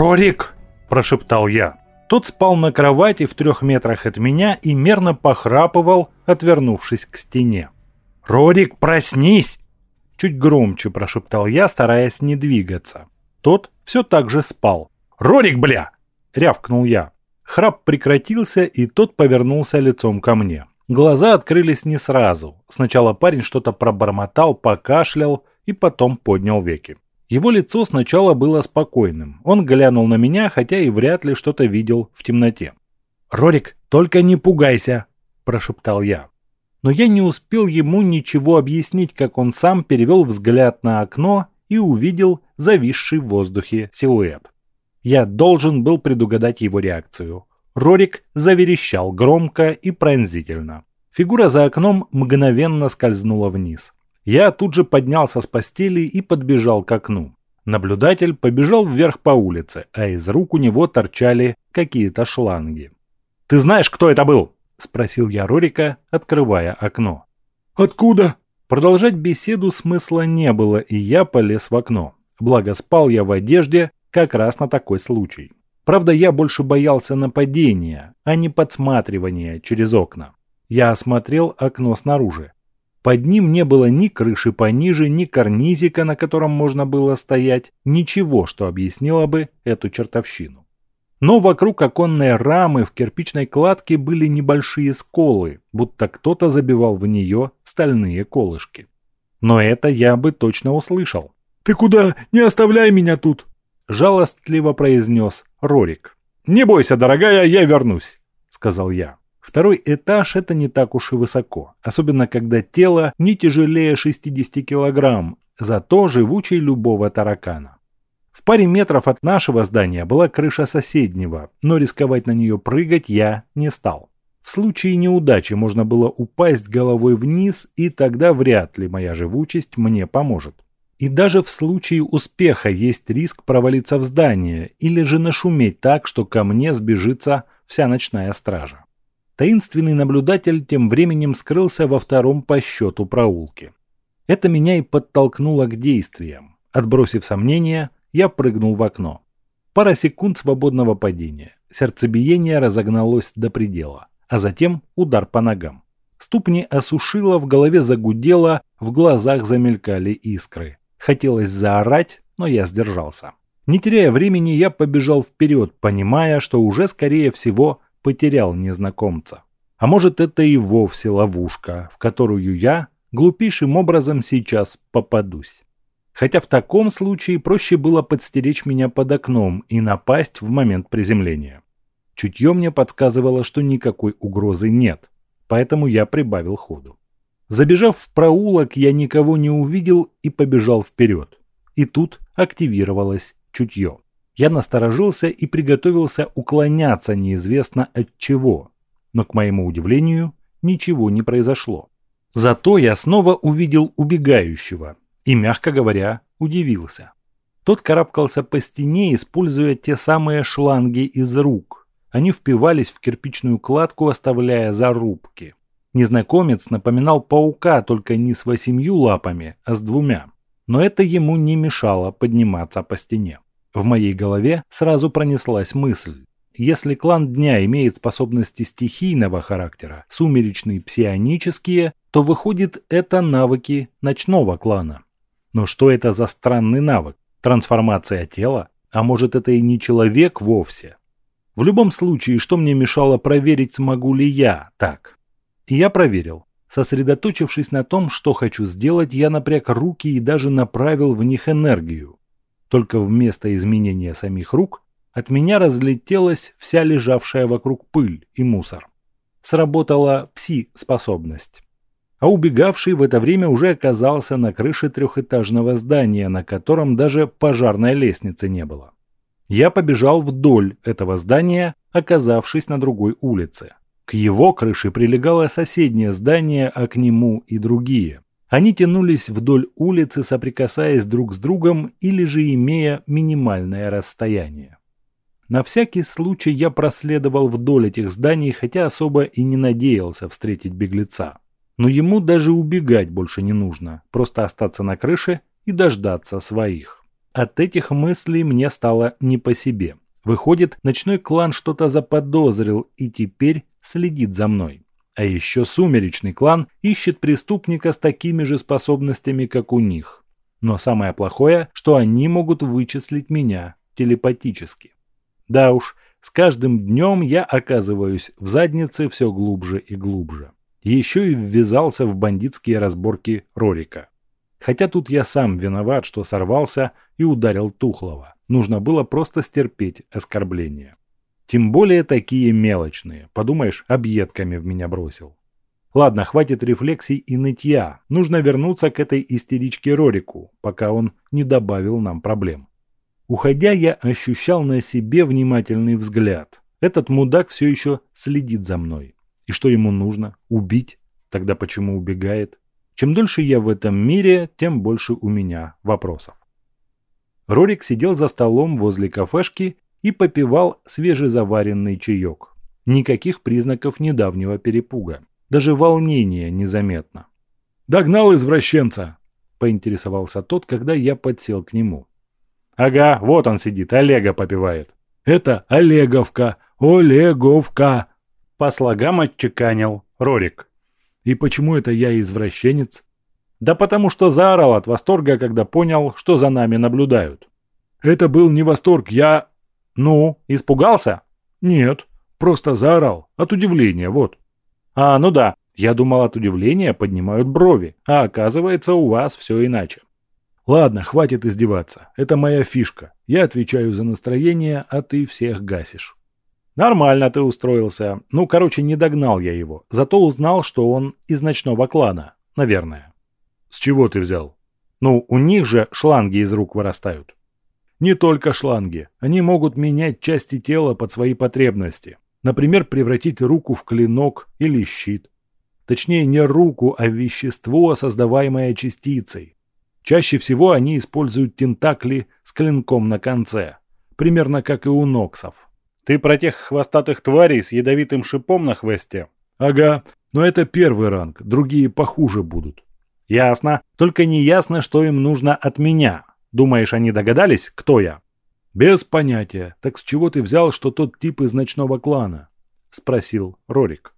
«Рорик!» – прошептал я. Тот спал на кровати в трех метрах от меня и мерно похрапывал, отвернувшись к стене. «Рорик, проснись!» Чуть громче прошептал я, стараясь не двигаться. Тот все так же спал. «Рорик, бля!» – рявкнул я. Храп прекратился, и тот повернулся лицом ко мне. Глаза открылись не сразу. Сначала парень что-то пробормотал, покашлял и потом поднял веки. Его лицо сначала было спокойным. Он глянул на меня, хотя и вряд ли что-то видел в темноте. «Рорик, только не пугайся!» – прошептал я. Но я не успел ему ничего объяснить, как он сам перевел взгляд на окно и увидел зависший в воздухе силуэт. Я должен был предугадать его реакцию. Рорик заверещал громко и пронзительно. Фигура за окном мгновенно скользнула вниз. Я тут же поднялся с постели и подбежал к окну. Наблюдатель побежал вверх по улице, а из рук у него торчали какие-то шланги. «Ты знаешь, кто это был?» – спросил я Рорика, открывая окно. «Откуда?» Продолжать беседу смысла не было, и я полез в окно. Благо спал я в одежде как раз на такой случай. Правда, я больше боялся нападения, а не подсматривания через окна. Я осмотрел окно снаружи. Под ним не было ни крыши пониже, ни карнизика, на котором можно было стоять, ничего, что объяснило бы эту чертовщину. Но вокруг оконной рамы в кирпичной кладке были небольшие сколы, будто кто-то забивал в нее стальные колышки. Но это я бы точно услышал. «Ты куда? Не оставляй меня тут!» Жалостливо произнес Рорик. «Не бойся, дорогая, я вернусь», — сказал я. Второй этаж – это не так уж и высоко, особенно когда тело не тяжелее 60 килограмм, зато живучий любого таракана. В паре метров от нашего здания была крыша соседнего, но рисковать на нее прыгать я не стал. В случае неудачи можно было упасть головой вниз, и тогда вряд ли моя живучесть мне поможет. И даже в случае успеха есть риск провалиться в здание или же нашуметь так, что ко мне сбежится вся ночная стража. Таинственный наблюдатель тем временем скрылся во втором по счету проулке. Это меня и подтолкнуло к действиям. Отбросив сомнения, я прыгнул в окно. Пара секунд свободного падения. Сердцебиение разогналось до предела, а затем удар по ногам. Ступни осушило, в голове загудело, в глазах замелькали искры. Хотелось заорать, но я сдержался. Не теряя времени, я побежал вперед, понимая, что уже, скорее всего, потерял незнакомца. А может это и вовсе ловушка, в которую я глупейшим образом сейчас попадусь. Хотя в таком случае проще было подстеречь меня под окном и напасть в момент приземления. Чутье мне подсказывало, что никакой угрозы нет, поэтому я прибавил ходу. Забежав в проулок, я никого не увидел и побежал вперед. И тут активировалось чутье. Я насторожился и приготовился уклоняться неизвестно от чего. Но, к моему удивлению, ничего не произошло. Зато я снова увидел убегающего и, мягко говоря, удивился. Тот карабкался по стене, используя те самые шланги из рук. Они впивались в кирпичную кладку, оставляя зарубки. Незнакомец напоминал паука, только не с восемью лапами, а с двумя. Но это ему не мешало подниматься по стене. В моей голове сразу пронеслась мысль. Если клан Дня имеет способности стихийного характера, сумеречные псионические, то выходит это навыки ночного клана. Но что это за странный навык? Трансформация тела? А может это и не человек вовсе? В любом случае, что мне мешало проверить, смогу ли я так? И я проверил. Сосредоточившись на том, что хочу сделать, я напряг руки и даже направил в них энергию. Только вместо изменения самих рук от меня разлетелась вся лежавшая вокруг пыль и мусор. Сработала пси-способность. А убегавший в это время уже оказался на крыше трехэтажного здания, на котором даже пожарной лестницы не было. Я побежал вдоль этого здания, оказавшись на другой улице. К его крыше прилегало соседнее здание, а к нему и другие. Они тянулись вдоль улицы, соприкасаясь друг с другом или же имея минимальное расстояние. На всякий случай я проследовал вдоль этих зданий, хотя особо и не надеялся встретить беглеца. Но ему даже убегать больше не нужно, просто остаться на крыше и дождаться своих. От этих мыслей мне стало не по себе. Выходит, ночной клан что-то заподозрил и теперь следит за мной. А еще сумеречный клан ищет преступника с такими же способностями, как у них. Но самое плохое, что они могут вычислить меня телепатически. Да уж, с каждым днем я оказываюсь в заднице все глубже и глубже. Еще и ввязался в бандитские разборки Рорика. Хотя тут я сам виноват, что сорвался и ударил Тухлова. Нужно было просто стерпеть оскорбление. Тем более такие мелочные. Подумаешь, объедками в меня бросил. Ладно, хватит рефлексий и нытья. Нужно вернуться к этой истеричке Рорику, пока он не добавил нам проблем. Уходя, я ощущал на себе внимательный взгляд. Этот мудак все еще следит за мной. И что ему нужно? Убить? Тогда почему убегает? Чем дольше я в этом мире, тем больше у меня вопросов. Рорик сидел за столом возле кафешки и попивал свежезаваренный чаек. Никаких признаков недавнего перепуга. Даже волнения незаметно. «Догнал извращенца!» – поинтересовался тот, когда я подсел к нему. «Ага, вот он сидит, Олега попивает». «Это Олеговка, Олеговка!» По слогам отчеканил Рорик. И почему это я извращенец? Да потому что заорал от восторга, когда понял, что за нами наблюдают. Это был не восторг, я... Ну, испугался? Нет, просто заорал. От удивления, вот. А, ну да, я думал от удивления поднимают брови, а оказывается у вас все иначе. Ладно, хватит издеваться. Это моя фишка. Я отвечаю за настроение, а ты всех гасишь. Нормально ты устроился. Ну, короче, не догнал я его. Зато узнал, что он из ночного клана. Наверное. С чего ты взял? Ну, у них же шланги из рук вырастают. Не только шланги. Они могут менять части тела под свои потребности. Например, превратить руку в клинок или щит. Точнее, не руку, а вещество, создаваемое частицей. Чаще всего они используют тентакли с клинком на конце. Примерно как и у ноксов. Ты про тех хвостатых тварей с ядовитым шипом на хвосте? Ага, но это первый ранг, другие похуже будут. Ясно, только не ясно, что им нужно от меня. Думаешь, они догадались, кто я? Без понятия. Так с чего ты взял, что тот тип из ночного клана? Спросил Рорик.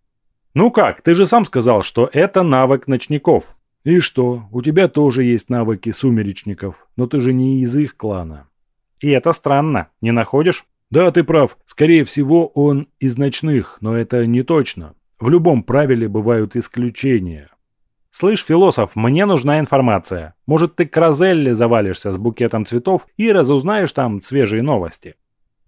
Ну как, ты же сам сказал, что это навык ночников. И что, у тебя тоже есть навыки сумеречников, но ты же не из их клана. И это странно, не находишь? Да, ты прав. Скорее всего, он из ночных, но это не точно. В любом правиле бывают исключения. Слышь, философ, мне нужна информация. Может, ты к Розелле завалишься с букетом цветов и разузнаешь там свежие новости?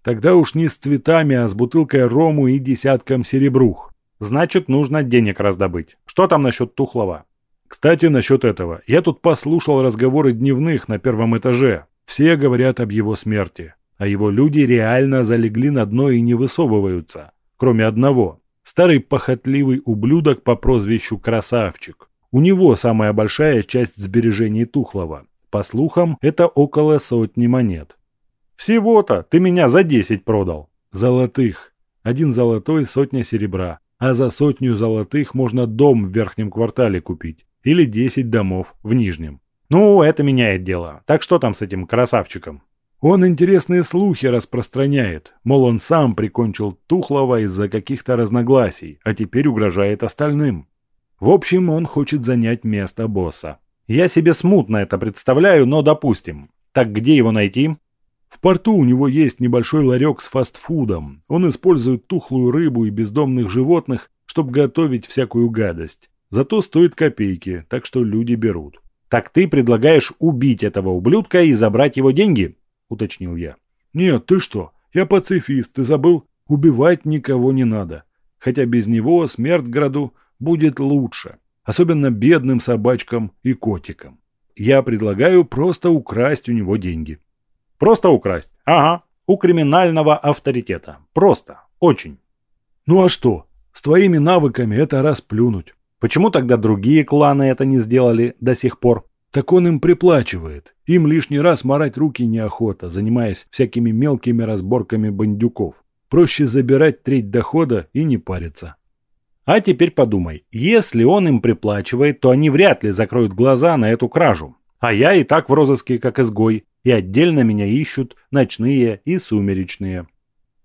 Тогда уж не с цветами, а с бутылкой рому и десятком серебрух. Значит, нужно денег раздобыть. Что там насчет Тухлова? Кстати, насчет этого. Я тут послушал разговоры дневных на первом этаже. Все говорят об его смерти а его люди реально залегли на дно и не высовываются, кроме одного. Старый похотливый ублюдок по прозвищу Красавчик. У него самая большая часть сбережений Тухлова. По слухам, это около сотни монет. «Всего-то ты меня за десять продал». «Золотых. Один золотой – сотня серебра. А за сотню золотых можно дом в верхнем квартале купить. Или десять домов в нижнем». «Ну, это меняет дело. Так что там с этим красавчиком?» Он интересные слухи распространяет, мол, он сам прикончил Тухлова из-за каких-то разногласий, а теперь угрожает остальным. В общем, он хочет занять место босса. Я себе смутно это представляю, но допустим. Так где его найти? В порту у него есть небольшой ларек с фастфудом. Он использует тухлую рыбу и бездомных животных, чтобы готовить всякую гадость. Зато стоит копейки, так что люди берут. Так ты предлагаешь убить этого ублюдка и забрать его деньги? – уточнил я. «Нет, ты что? Я пацифист, ты забыл? Убивать никого не надо. Хотя без него смерть граду будет лучше. Особенно бедным собачкам и котикам. Я предлагаю просто украсть у него деньги». «Просто украсть? Ага. У криминального авторитета. Просто. Очень». «Ну а что? С твоими навыками это расплюнуть». Почему тогда другие кланы это не сделали до сих пор? Так он им приплачивает. Им лишний раз марать руки неохота, занимаясь всякими мелкими разборками бандюков. Проще забирать треть дохода и не париться. А теперь подумай, если он им приплачивает, то они вряд ли закроют глаза на эту кражу. А я и так в розыске как изгой, и отдельно меня ищут ночные и сумеречные.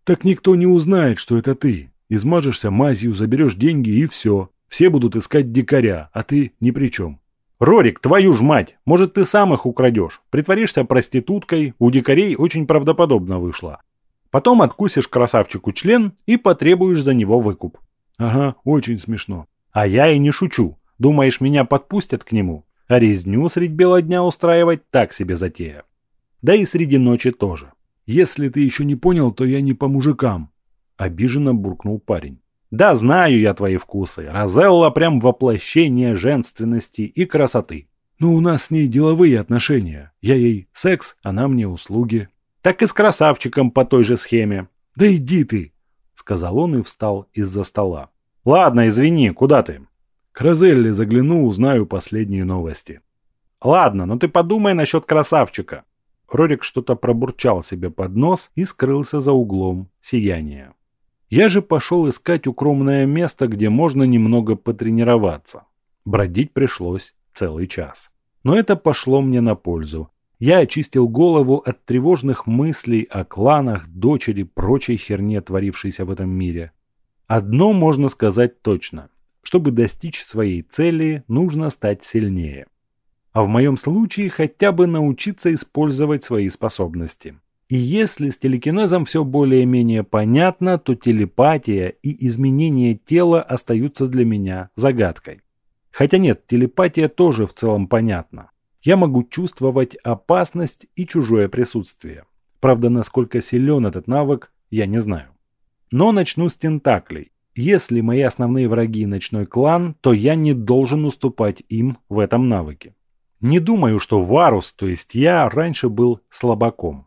Так никто не узнает, что это ты. Измажешься мазью, заберешь деньги и все. Все будут искать дикаря, а ты ни при чем. Рорик, твою ж мать, может ты сам их украдешь. Притворишься проституткой, у дикарей очень правдоподобно вышло. Потом откусишь красавчику член и потребуешь за него выкуп. Ага, очень смешно. А я и не шучу. Думаешь, меня подпустят к нему? А резню средь бела дня устраивать так себе затея. Да и среди ночи тоже. Если ты еще не понял, то я не по мужикам. Обиженно буркнул парень. Да, знаю я твои вкусы. Розелла прям воплощение женственности и красоты. Ну, у нас с ней деловые отношения. Я ей секс, она мне услуги. Так и с красавчиком по той же схеме. Да иди ты, сказал он и встал из-за стола. Ладно, извини, куда ты? К Розелле загляну, узнаю последние новости. Ладно, но ты подумай насчет красавчика. Рорик что-то пробурчал себе под нос и скрылся за углом сияния. Я же пошел искать укромное место, где можно немного потренироваться. Бродить пришлось целый час. Но это пошло мне на пользу. Я очистил голову от тревожных мыслей о кланах, дочери, прочей херне, творившейся в этом мире. Одно можно сказать точно. Чтобы достичь своей цели, нужно стать сильнее. А в моем случае хотя бы научиться использовать свои способности. И если с телекинезом все более-менее понятно, то телепатия и изменение тела остаются для меня загадкой. Хотя нет, телепатия тоже в целом понятна. Я могу чувствовать опасность и чужое присутствие. Правда, насколько силен этот навык, я не знаю. Но начну с тентаклей. Если мои основные враги ночной клан, то я не должен уступать им в этом навыке. Не думаю, что Варус, то есть я, раньше был слабаком.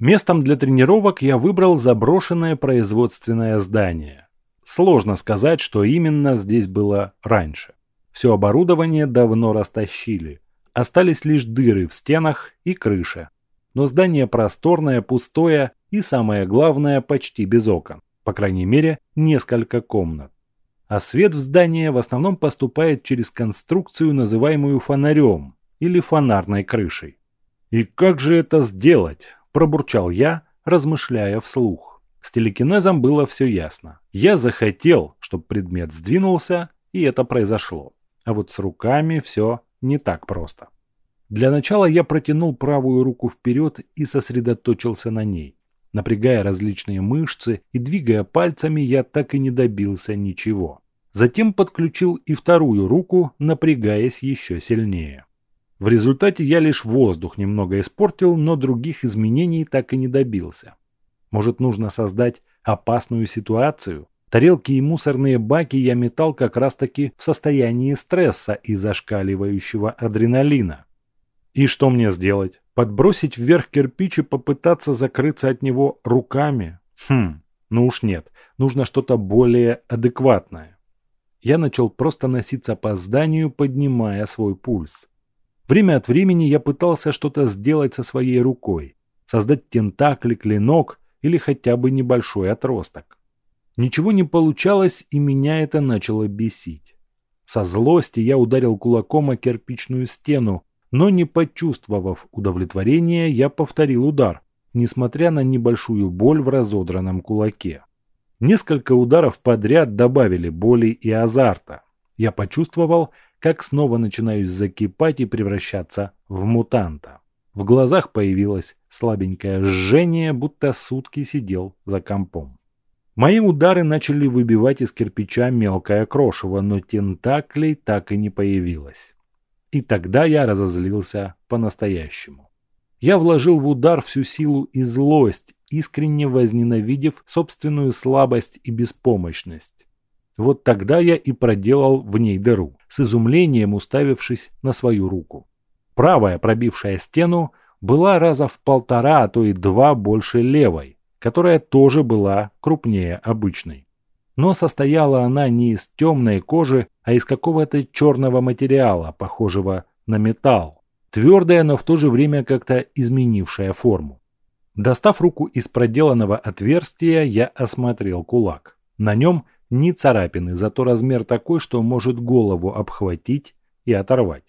Местом для тренировок я выбрал заброшенное производственное здание. Сложно сказать, что именно здесь было раньше. Все оборудование давно растащили. Остались лишь дыры в стенах и крыше. Но здание просторное, пустое и, самое главное, почти без окон. По крайней мере, несколько комнат. А свет в здание в основном поступает через конструкцию, называемую фонарем или фонарной крышей. И как же это сделать? Пробурчал я, размышляя вслух. С телекинезом было все ясно. Я захотел, чтобы предмет сдвинулся, и это произошло. А вот с руками все не так просто. Для начала я протянул правую руку вперед и сосредоточился на ней. Напрягая различные мышцы и двигая пальцами, я так и не добился ничего. Затем подключил и вторую руку, напрягаясь еще сильнее. В результате я лишь воздух немного испортил, но других изменений так и не добился. Может, нужно создать опасную ситуацию? Тарелки и мусорные баки я метал как раз-таки в состоянии стресса и зашкаливающего адреналина. И что мне сделать? Подбросить вверх кирпич и попытаться закрыться от него руками? Хм, ну уж нет, нужно что-то более адекватное. Я начал просто носиться по зданию, поднимая свой пульс. Время от времени я пытался что-то сделать со своей рукой, создать тентакли, клинок или хотя бы небольшой отросток. Ничего не получалось, и меня это начало бесить. Со злости я ударил кулаком о кирпичную стену, но не почувствовав удовлетворения, я повторил удар, несмотря на небольшую боль в разодранном кулаке. Несколько ударов подряд добавили боли и азарта. Я почувствовал, как снова начинаюсь закипать и превращаться в мутанта. В глазах появилось слабенькое жжение, будто сутки сидел за компом. Мои удары начали выбивать из кирпича мелкое крошево, но тентаклей так и не появилось. И тогда я разозлился по-настоящему. Я вложил в удар всю силу и злость, искренне возненавидев собственную слабость и беспомощность. Вот тогда я и проделал в ней дыру, с изумлением уставившись на свою руку. Правая, пробившая стену, была раза в полтора, а то и два больше левой, которая тоже была крупнее обычной. Но состояла она не из темной кожи, а из какого-то черного материала, похожего на металл. Твердая, но в то же время как-то изменившая форму. Достав руку из проделанного отверстия, я осмотрел кулак. На нем ни царапины, зато размер такой, что может голову обхватить и оторвать.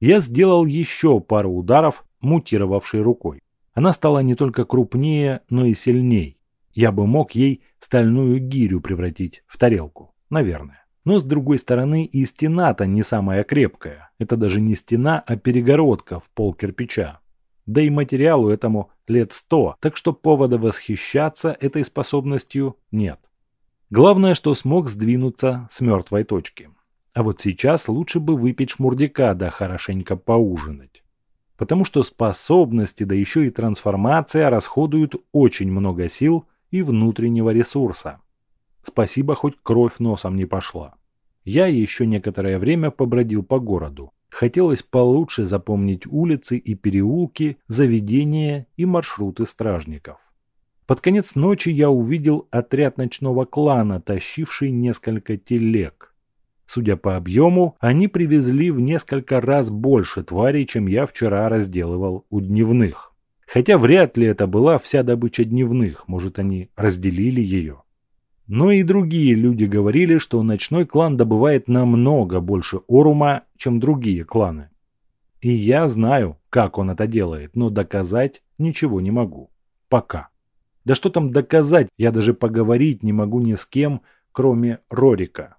Я сделал еще пару ударов, мутировавшей рукой. Она стала не только крупнее, но и сильней. Я бы мог ей стальную гирю превратить в тарелку, наверное. Но с другой стороны и стена-то не самая крепкая. Это даже не стена, а перегородка в пол кирпича. Да и материалу этому лет сто, так что повода восхищаться этой способностью нет. Главное, что смог сдвинуться с мертвой точки. А вот сейчас лучше бы выпить шмурдяка да хорошенько поужинать. Потому что способности, да еще и трансформация расходуют очень много сил и внутреннего ресурса. Спасибо, хоть кровь носом не пошла. Я еще некоторое время побродил по городу. Хотелось получше запомнить улицы и переулки, заведения и маршруты стражников. Под конец ночи я увидел отряд ночного клана, тащивший несколько телег. Судя по объему, они привезли в несколько раз больше тварей, чем я вчера разделывал у дневных. Хотя вряд ли это была вся добыча дневных, может они разделили ее. Но и другие люди говорили, что ночной клан добывает намного больше орума, чем другие кланы. И я знаю, как он это делает, но доказать ничего не могу. Пока. Да что там доказать, я даже поговорить не могу ни с кем, кроме Рорика.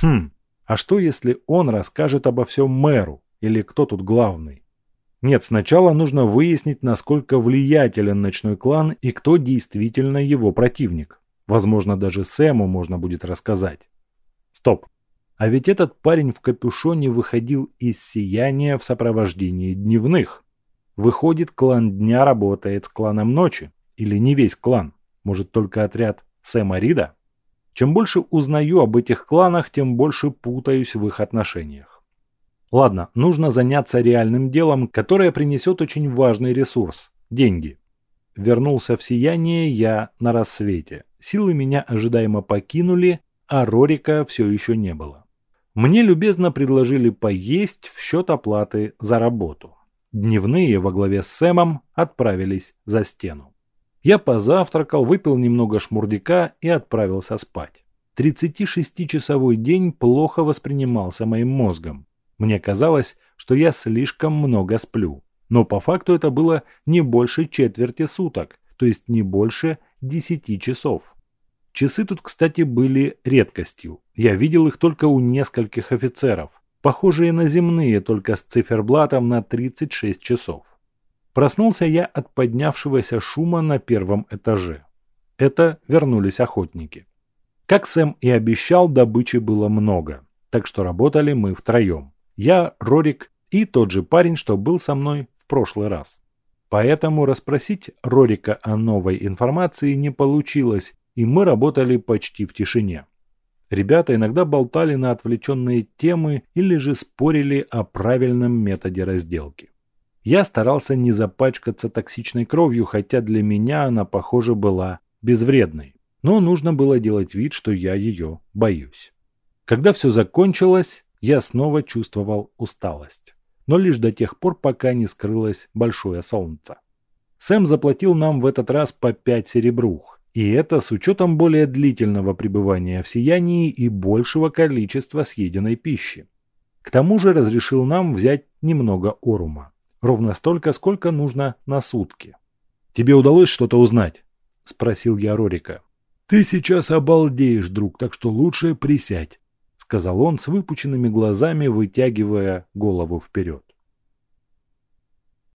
Хм, а что если он расскажет обо всем мэру, или кто тут главный? Нет, сначала нужно выяснить, насколько влиятелен ночной клан и кто действительно его противник. Возможно, даже Сэму можно будет рассказать. Стоп. А ведь этот парень в капюшоне выходил из сияния в сопровождении дневных. Выходит, клан дня работает с кланом ночи. Или не весь клан, может только отряд Сэма Рида? Чем больше узнаю об этих кланах, тем больше путаюсь в их отношениях. Ладно, нужно заняться реальным делом, которое принесет очень важный ресурс – деньги. Вернулся в сияние я на рассвете. Силы меня ожидаемо покинули, а Рорика все еще не было. Мне любезно предложили поесть в счет оплаты за работу. Дневные во главе с Сэмом отправились за стену. Я позавтракал, выпил немного шмурдяка и отправился спать. 36-часовой день плохо воспринимался моим мозгом. Мне казалось, что я слишком много сплю. Но по факту это было не больше четверти суток, то есть не больше 10 часов. Часы тут, кстати, были редкостью. Я видел их только у нескольких офицеров, похожие на земные, только с циферблатом на 36 часов. Проснулся я от поднявшегося шума на первом этаже. Это вернулись охотники. Как Сэм и обещал, добычи было много, так что работали мы втроем. Я, Рорик и тот же парень, что был со мной в прошлый раз. Поэтому расспросить Рорика о новой информации не получилось, и мы работали почти в тишине. Ребята иногда болтали на отвлеченные темы или же спорили о правильном методе разделки. Я старался не запачкаться токсичной кровью, хотя для меня она, похоже, была безвредной. Но нужно было делать вид, что я ее боюсь. Когда все закончилось, я снова чувствовал усталость. Но лишь до тех пор, пока не скрылось большое солнце. Сэм заплатил нам в этот раз по 5 серебрух, и это с учетом более длительного пребывания в сиянии и большего количества съеденной пищи. К тому же разрешил нам взять немного орума. Ровно столько, сколько нужно на сутки. «Тебе удалось что-то узнать?» – спросил я Рорика. «Ты сейчас обалдеешь, друг, так что лучше присядь», – сказал он с выпученными глазами, вытягивая голову вперед.